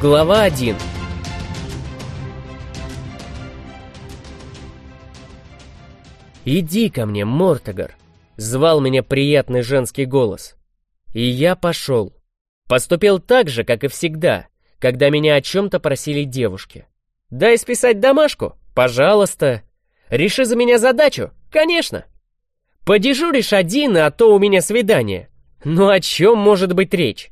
Глава 1 «Иди ко мне, Мортогар!» — звал меня приятный женский голос. И я пошел. Поступил так же, как и всегда, когда меня о чем-то просили девушки. «Дай списать домашку? Пожалуйста!» «Реши за меня задачу? Конечно!» «Подежуришь один, а то у меня свидание!» «Ну о чем может быть речь?»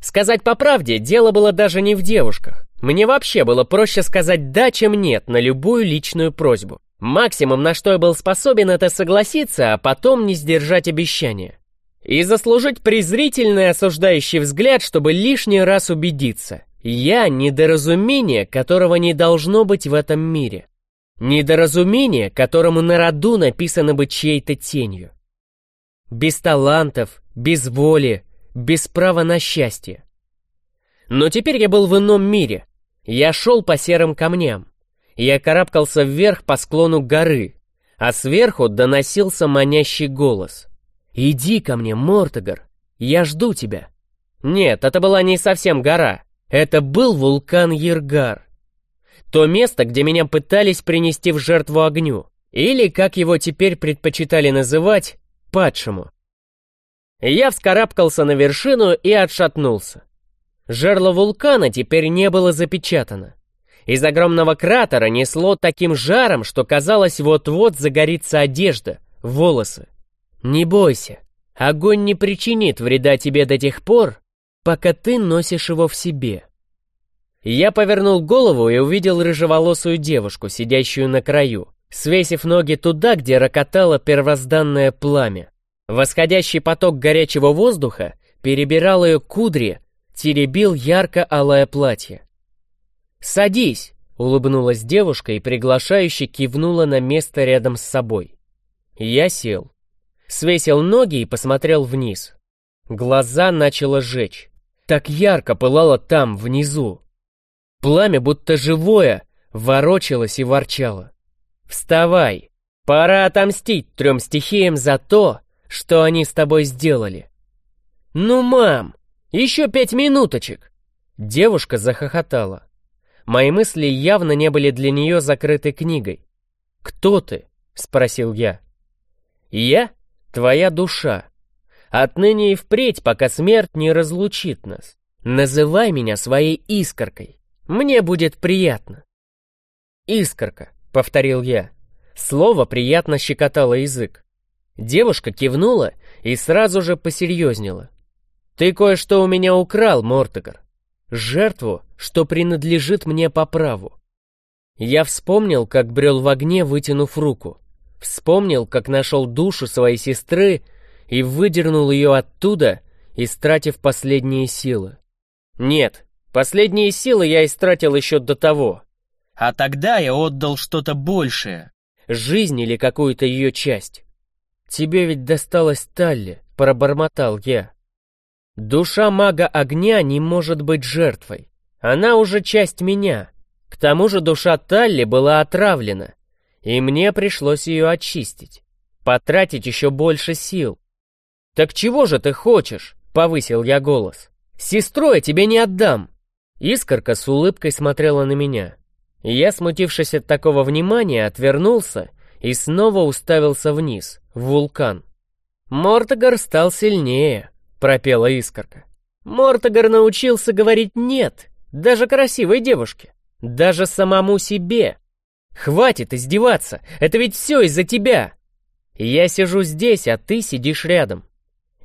Сказать по правде, дело было даже не в девушках. Мне вообще было проще сказать «да», чем «нет» на любую личную просьбу. Максимум, на что я был способен, это согласиться, а потом не сдержать обещания. И заслужить презрительный осуждающий взгляд, чтобы лишний раз убедиться. Я — недоразумение, которого не должно быть в этом мире. Недоразумение, которому на роду написано быть чьей-то тенью. Без талантов, без воли, без права на счастье. Но теперь я был в ином мире. Я шел по серым камням. Я карабкался вверх по склону горы, а сверху доносился манящий голос. «Иди ко мне, Мортогар, я жду тебя». Нет, это была не совсем гора. Это был вулкан Ергар. То место, где меня пытались принести в жертву огню. Или, как его теперь предпочитали называть, падшему. Я вскарабкался на вершину и отшатнулся. Жерло вулкана теперь не было запечатано. Из огромного кратера несло таким жаром, что казалось, вот-вот загорится одежда, волосы. Не бойся, огонь не причинит вреда тебе до тех пор, пока ты носишь его в себе. Я повернул голову и увидел рыжеволосую девушку, сидящую на краю, свесив ноги туда, где рокотало первозданное пламя. Восходящий поток горячего воздуха перебирал ее кудри, теребил ярко-алое платье. «Садись!» — улыбнулась девушка и приглашающе кивнула на место рядом с собой. Я сел. Свесил ноги и посмотрел вниз. Глаза начало жечь. Так ярко пылало там, внизу. Пламя, будто живое, ворочалось и ворчало. «Вставай! Пора отомстить трем стихиям за то, что они с тобой сделали. «Ну, мам, еще пять минуточек!» Девушка захохотала. Мои мысли явно не были для нее закрытой книгой. «Кто ты?» — спросил я. «Я — твоя душа. Отныне и впредь, пока смерть не разлучит нас. Называй меня своей искоркой. Мне будет приятно». «Искорка», — повторил я. Слово приятно щекотало язык. Девушка кивнула и сразу же посерьезнела. «Ты кое-что у меня украл, Мортогар. Жертву, что принадлежит мне по праву». Я вспомнил, как брел в огне, вытянув руку. Вспомнил, как нашел душу своей сестры и выдернул ее оттуда, истратив последние силы. Нет, последние силы я истратил еще до того. А тогда я отдал что-то большее, жизнь или какую-то ее часть. «Тебе ведь досталась Талли», — пробормотал я. «Душа мага огня не может быть жертвой. Она уже часть меня. К тому же душа Талли была отравлена, и мне пришлось ее очистить, потратить еще больше сил. «Так чего же ты хочешь?» — повысил я голос. «Сестру я тебе не отдам!» Искорка с улыбкой смотрела на меня. Я, смутившись от такого внимания, отвернулся и снова уставился вниз, вулкан. «Мортогар стал сильнее», — пропела искорка. «Мортогар научился говорить «нет», даже красивой девушке, даже самому себе. Хватит издеваться, это ведь все из-за тебя. Я сижу здесь, а ты сидишь рядом.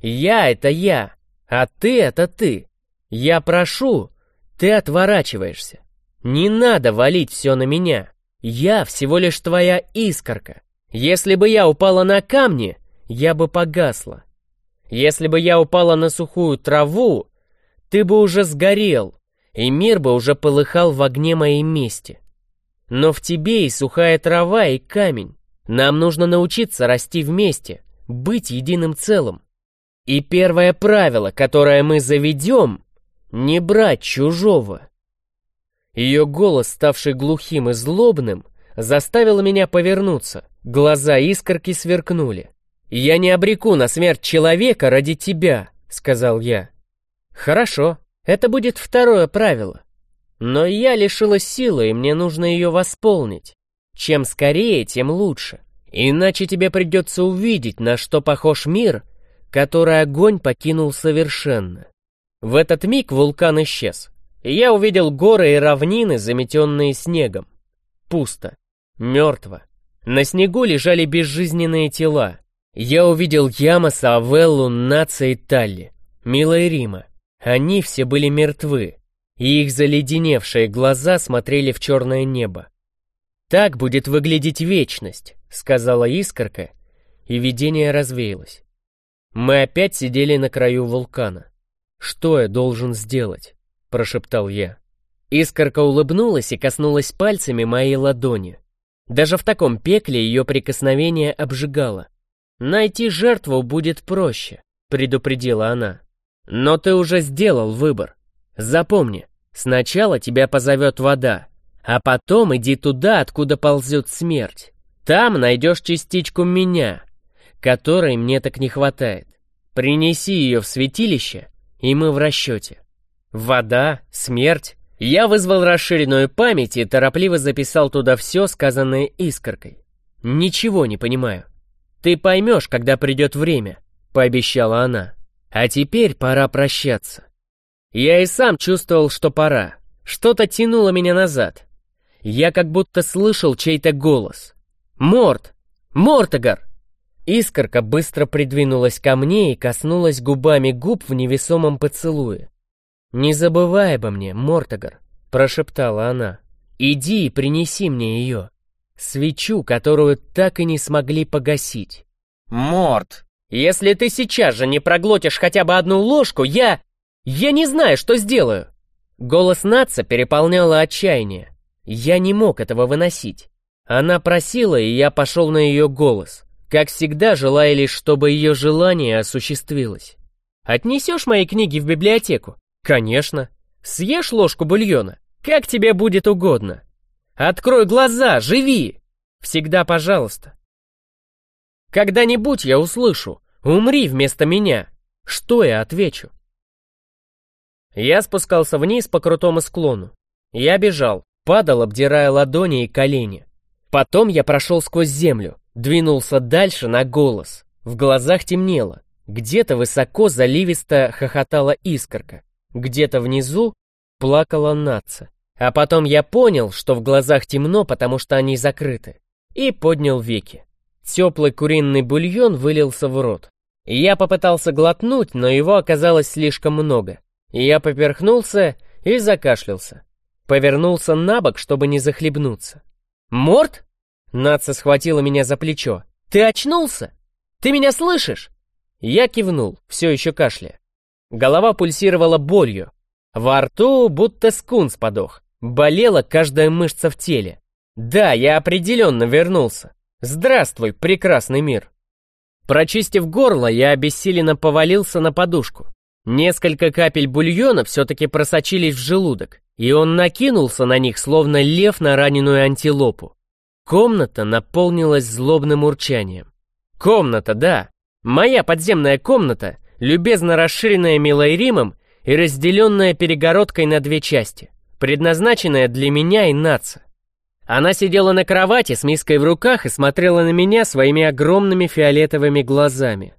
Я — это я, а ты — это ты. Я прошу, ты отворачиваешься. Не надо валить все на меня. Я всего лишь твоя искорка. Если бы я упала на камни, я бы погасла. Если бы я упала на сухую траву, ты бы уже сгорел, и мир бы уже полыхал в огне моей мести. Но в тебе и сухая трава, и камень. Нам нужно научиться расти вместе, быть единым целым. И первое правило, которое мы заведем — не брать чужого. Ее голос, ставший глухим и злобным, заставил меня повернуться. Глаза искорки сверкнули. «Я не обреку на смерть человека ради тебя», — сказал я. «Хорошо, это будет второе правило. Но я лишилась силы, и мне нужно ее восполнить. Чем скорее, тем лучше. Иначе тебе придется увидеть, на что похож мир, который огонь покинул совершенно. В этот миг вулкан исчез, я увидел горы и равнины, заметенные снегом. Пусто, мертво. На снегу лежали безжизненные тела. Я увидел Ямаса, Авеллу, Наца и Талли, Мила Рима. Они все были мертвы, и их заледеневшие глаза смотрели в черное небо. «Так будет выглядеть вечность», — сказала искорка, и видение развеялось. Мы опять сидели на краю вулкана. «Что я должен сделать?» — прошептал я. Искорка улыбнулась и коснулась пальцами моей ладони. Даже в таком пекле ее прикосновение обжигало. «Найти жертву будет проще», — предупредила она. «Но ты уже сделал выбор. Запомни, сначала тебя позовет вода, а потом иди туда, откуда ползет смерть. Там найдешь частичку меня, которой мне так не хватает. Принеси ее в святилище, и мы в расчете. Вода, смерть. Я вызвал расширенную память и торопливо записал туда все, сказанное искоркой. Ничего не понимаю. Ты поймешь, когда придет время, пообещала она. А теперь пора прощаться. Я и сам чувствовал, что пора. Что-то тянуло меня назад. Я как будто слышал чей-то голос. «Морт! Мортогар!» Искорка быстро придвинулась ко мне и коснулась губами губ в невесомом поцелуе. «Не забывай обо мне, Мортогар», — прошептала она. «Иди и принеси мне ее. Свечу, которую так и не смогли погасить». «Морт, если ты сейчас же не проглотишь хотя бы одну ложку, я... Я не знаю, что сделаю!» Голос Натса переполняло отчаяние. Я не мог этого выносить. Она просила, и я пошел на ее голос как всегда, желая лишь, чтобы ее желание осуществилось. Отнесешь мои книги в библиотеку? Конечно. Съешь ложку бульона? Как тебе будет угодно. Открой глаза, живи! Всегда пожалуйста. Когда-нибудь я услышу «Умри вместо меня». Что я отвечу? Я спускался вниз по крутому склону. Я бежал, падал, обдирая ладони и колени. Потом я прошел сквозь землю, Двинулся дальше на голос. В глазах темнело. Где-то высоко заливисто хохотала искорка. Где-то внизу плакала наца. А потом я понял, что в глазах темно, потому что они закрыты. И поднял веки. Теплый куриный бульон вылился в рот. Я попытался глотнуть, но его оказалось слишком много. Я поперхнулся и закашлялся. Повернулся на бок, чтобы не захлебнуться. «Морт?» Наца схватила меня за плечо. «Ты очнулся? Ты меня слышишь?» Я кивнул, все еще кашляя. Голова пульсировала болью. Во рту будто скунс подох. Болела каждая мышца в теле. Да, я определенно вернулся. Здравствуй, прекрасный мир. Прочистив горло, я обессиленно повалился на подушку. Несколько капель бульона все-таки просочились в желудок, и он накинулся на них, словно лев на раненую антилопу. Комната наполнилась злобным урчанием. Комната, да, моя подземная комната, любезно расширенная Милой Римом и разделенная перегородкой на две части, предназначенная для меня и Наца. Она сидела на кровати с миской в руках и смотрела на меня своими огромными фиолетовыми глазами.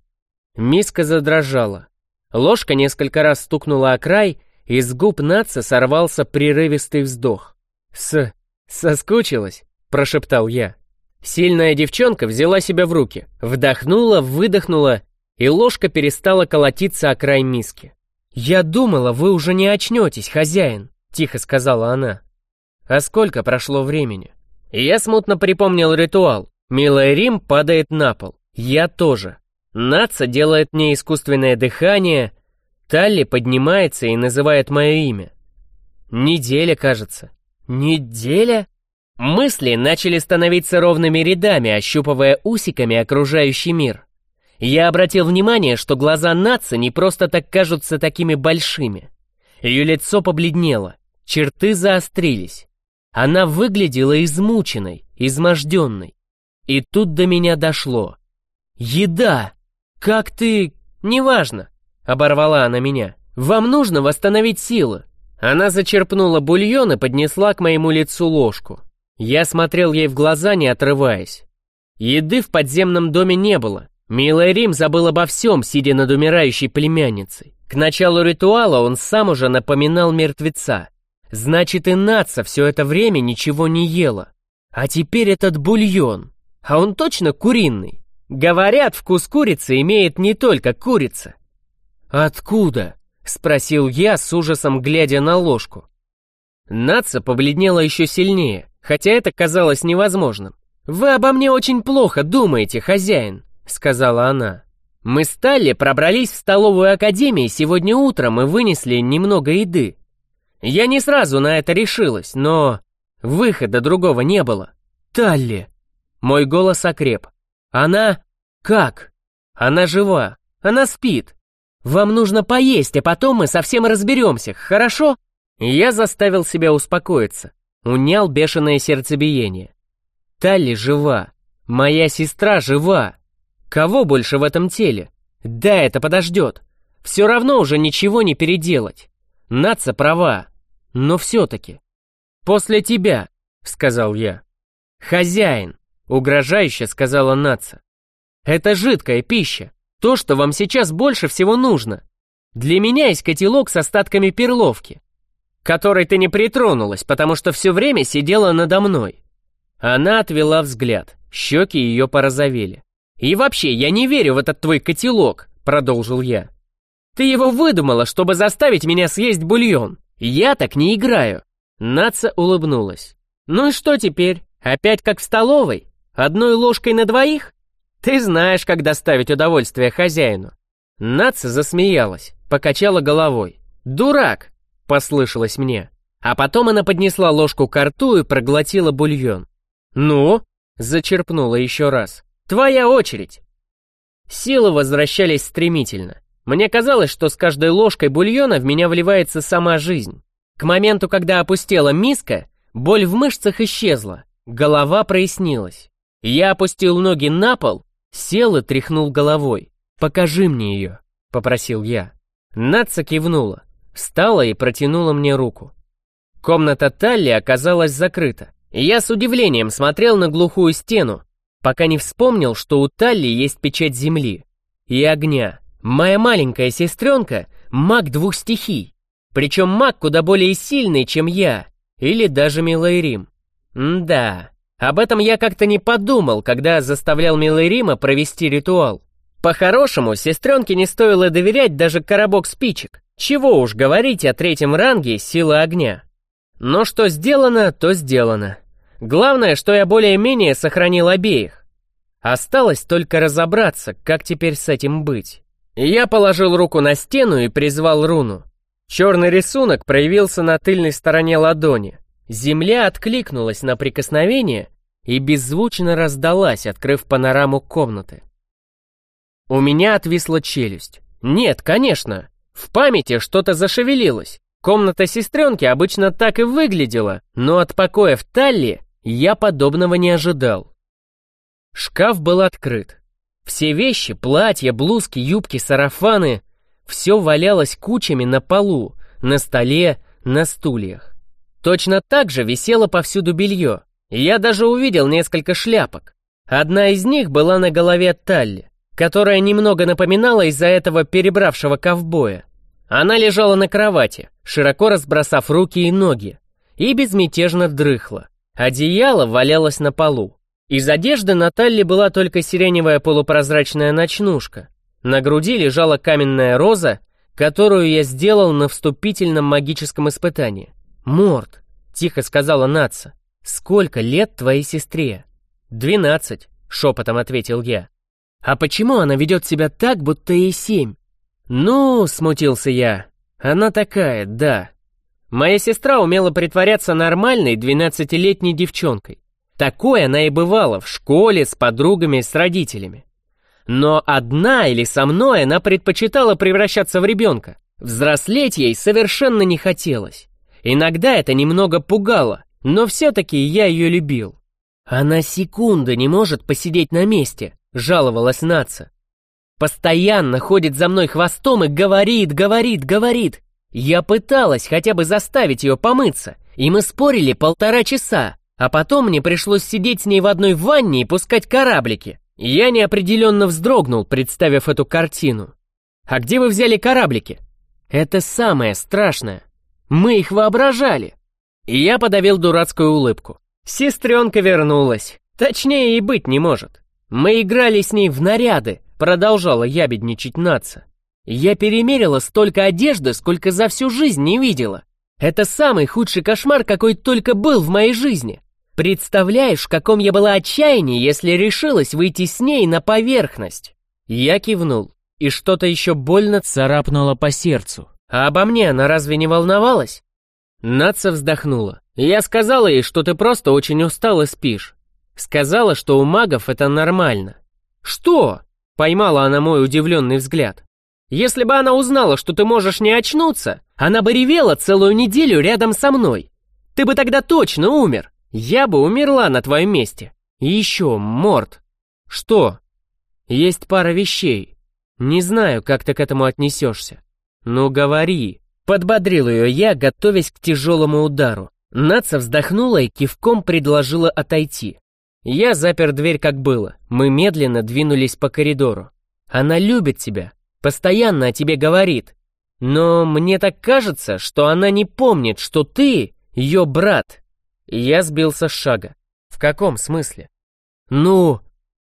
Миска задрожала. Ложка несколько раз стукнула о край, и с губ Наца сорвался прерывистый вздох. «С... соскучилась?» — прошептал я. Сильная девчонка взяла себя в руки, вдохнула, выдохнула, и ложка перестала колотиться о край миски. «Я думала, вы уже не очнетесь, хозяин», — тихо сказала она. «А сколько прошло времени?» Я смутно припомнил ритуал. Милая Рим падает на пол. Я тоже. Наца делает мне искусственное дыхание. Талли поднимается и называет мое имя. Неделя, кажется. Неделя? Мысли начали становиться ровными рядами, ощупывая усиками окружающий мир. Я обратил внимание, что глаза Натса не просто так кажутся такими большими. Ее лицо побледнело, черты заострились. Она выглядела измученной, изможденной. И тут до меня дошло. «Еда! Как ты...» «Неважно», — оборвала она меня. «Вам нужно восстановить силы. Она зачерпнула бульон и поднесла к моему лицу ложку. Я смотрел ей в глаза, не отрываясь. Еды в подземном доме не было. Милый Рим забыл обо всем, сидя над умирающей племянницей. К началу ритуала он сам уже напоминал мертвеца. Значит, и Наца все это время ничего не ела. А теперь этот бульон. А он точно куриный. Говорят, вкус курицы имеет не только курица. «Откуда?» — спросил я с ужасом, глядя на ложку. Наца побледнела еще сильнее, хотя это казалось невозможным. «Вы обо мне очень плохо думаете, хозяин», — сказала она. «Мы с Талли пробрались в столовую академии сегодня утром и вынесли немного еды. Я не сразу на это решилась, но выхода другого не было. Талли!» Мой голос окреп. «Она... как? Она жива. Она спит. Вам нужно поесть, а потом мы совсем разберемся, хорошо?» Я заставил себя успокоиться, унял бешеное сердцебиение. Талли жива. Моя сестра жива. Кого больше в этом теле? Да, это подождет. Все равно уже ничего не переделать. Наца права. Но все-таки. После тебя, сказал я. Хозяин, угрожающе сказала Наца. Это жидкая пища. То, что вам сейчас больше всего нужно. Для меня есть котелок с остатками перловки, которой ты не притронулась, потому что все время сидела надо мной. Она отвела взгляд, щеки ее порозовели. «И вообще, я не верю в этот твой котелок», — продолжил я. «Ты его выдумала, чтобы заставить меня съесть бульон. Я так не играю». Наца улыбнулась. «Ну и что теперь? Опять как в столовой? Одной ложкой на двоих? Ты знаешь, как доставить удовольствие хозяину». Наца засмеялась, покачала головой. «Дурак!» — послышалось мне. А потом она поднесла ложку к рту и проглотила бульон. «Ну?» — зачерпнула еще раз. «Твоя очередь!» Силы возвращались стремительно. Мне казалось, что с каждой ложкой бульона в меня вливается сама жизнь. К моменту, когда опустела миска, боль в мышцах исчезла, голова прояснилась. Я опустил ноги на пол, сел и тряхнул головой. «Покажи мне ее», — попросил я. Натса кивнула, встала и протянула мне руку. Комната Талли оказалась закрыта. Я с удивлением смотрел на глухую стену, пока не вспомнил, что у Талли есть печать земли и огня. Моя маленькая сестренка — маг двух стихий, причем маг куда более сильный, чем я, или даже Милайрим. да, об этом я как-то не подумал, когда заставлял Милайрима провести ритуал. По-хорошему, сестренке не стоило доверять даже коробок спичек. Чего уж говорить о третьем ранге силы огня. Но что сделано, то сделано. Главное, что я более-менее сохранил обеих. Осталось только разобраться, как теперь с этим быть. Я положил руку на стену и призвал руну. Черный рисунок проявился на тыльной стороне ладони. Земля откликнулась на прикосновение и беззвучно раздалась, открыв панораму комнаты. У меня отвисла челюсть. Нет, конечно, в памяти что-то зашевелилось. Комната сестренки обычно так и выглядела, но от покоя в Талли я подобного не ожидал. Шкаф был открыт. Все вещи, платья, блузки, юбки, сарафаны — все валялось кучами на полу, на столе, на стульях. Точно так же висело повсюду белье. Я даже увидел несколько шляпок. Одна из них была на голове Талли, которая немного напоминала из-за этого перебравшего ковбоя. Она лежала на кровати, широко разбросав руки и ноги, и безмятежно дрыхла. Одеяло валялось на полу. Из одежды на Талли была только сиреневая полупрозрачная ночнушка. На груди лежала каменная роза, которую я сделал на вступительном магическом испытании. «Морд», — тихо сказала Наца, — «сколько лет твоей сестре?» «Двенадцать», — шепотом ответил я. «А почему она ведет себя так, будто ей семь?» «Ну, — смутился я, — она такая, да. Моя сестра умела притворяться нормальной двенадцатилетней девчонкой. Такой она и бывала в школе, с подругами, с родителями. Но одна или со мной она предпочитала превращаться в ребенка. Взрослеть ей совершенно не хотелось. Иногда это немного пугало, но все-таки я ее любил. Она секунды не может посидеть на месте, жаловалась Наца. Постоянно ходит за мной хвостом и говорит, говорит, говорит. Я пыталась хотя бы заставить ее помыться, и мы спорили полтора часа, а потом мне пришлось сидеть с ней в одной ванне и пускать кораблики. Я неопределенно вздрогнул, представив эту картину. «А где вы взяли кораблики?» «Это самое страшное. Мы их воображали». И я подавил дурацкую улыбку. Сестренка вернулась. Точнее и быть не может. Мы играли с ней в наряды, продолжала ябедничать наца. Я перемерила столько одежды, сколько за всю жизнь не видела. Это самый худший кошмар, какой только был в моей жизни. Представляешь, в каком я была отчаянии, если решилась выйти с ней на поверхность?» Я кивнул, и что-то еще больно царапнуло по сердцу. «А обо мне она разве не волновалась?» Наца вздохнула. «Я сказала ей, что ты просто очень устал и спишь. Сказала, что у магов это нормально». «Что?» — поймала она мой удивленный взгляд. «Если бы она узнала, что ты можешь не очнуться, она бы ревела целую неделю рядом со мной. Ты бы тогда точно умер. Я бы умерла на твоем месте. И еще, Морт. Что? Есть пара вещей. Не знаю, как ты к этому отнесешься. Ну, говори. Подбодрил ее я, готовясь к тяжелому удару. Наца вздохнула и кивком предложила отойти. Я запер дверь как было. Мы медленно двинулись по коридору. Она любит тебя. Постоянно о тебе говорит. Но мне так кажется, что она не помнит, что ты ее брат. Я сбился с шага. В каком смысле? Ну,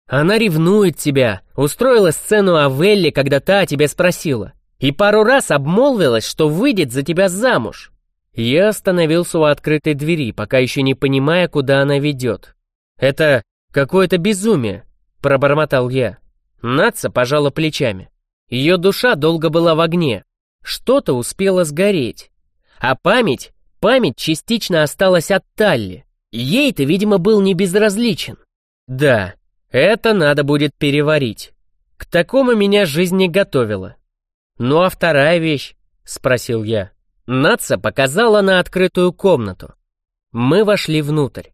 она ревнует тебя, устроила сцену о Велле, когда та о тебе спросила, и пару раз обмолвилась, что выйдет за тебя замуж. Я остановился у открытой двери, пока еще не понимая, куда она ведет. «Это какое-то безумие», — пробормотал я. Наца пожала плечами. Ее душа долго была в огне. Что-то успело сгореть. А память Память частично осталась от Талли. Ей-то, видимо, был не безразличен. Да, это надо будет переварить. К такому меня жизнь не готовила. Ну а вторая вещь? Спросил я. Наца показала на открытую комнату. Мы вошли внутрь.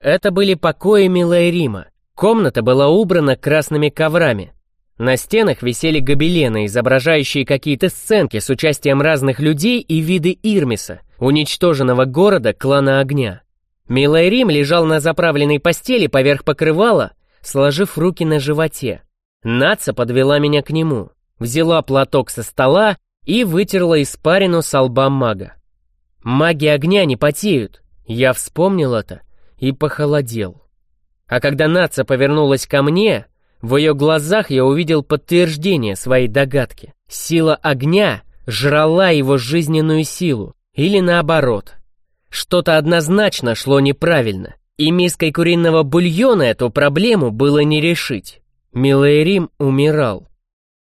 Это были покои Милая Рима. Комната была убрана красными коврами. На стенах висели гобелены, изображающие какие-то сценки с участием разных людей и виды Ирмиса, уничтоженного города клана огня. Милай Рим лежал на заправленной постели поверх покрывала, сложив руки на животе. Наца подвела меня к нему, взяла платок со стола и вытерла испарину со лба мага. Маги огня не потеют. Я вспомнил это и похолодел. А когда Наца повернулась ко мне, в ее глазах я увидел подтверждение своей догадки. Сила огня жрала его жизненную силу, или наоборот. Что-то однозначно шло неправильно, и миской куриного бульона эту проблему было не решить. Милый Рим умирал.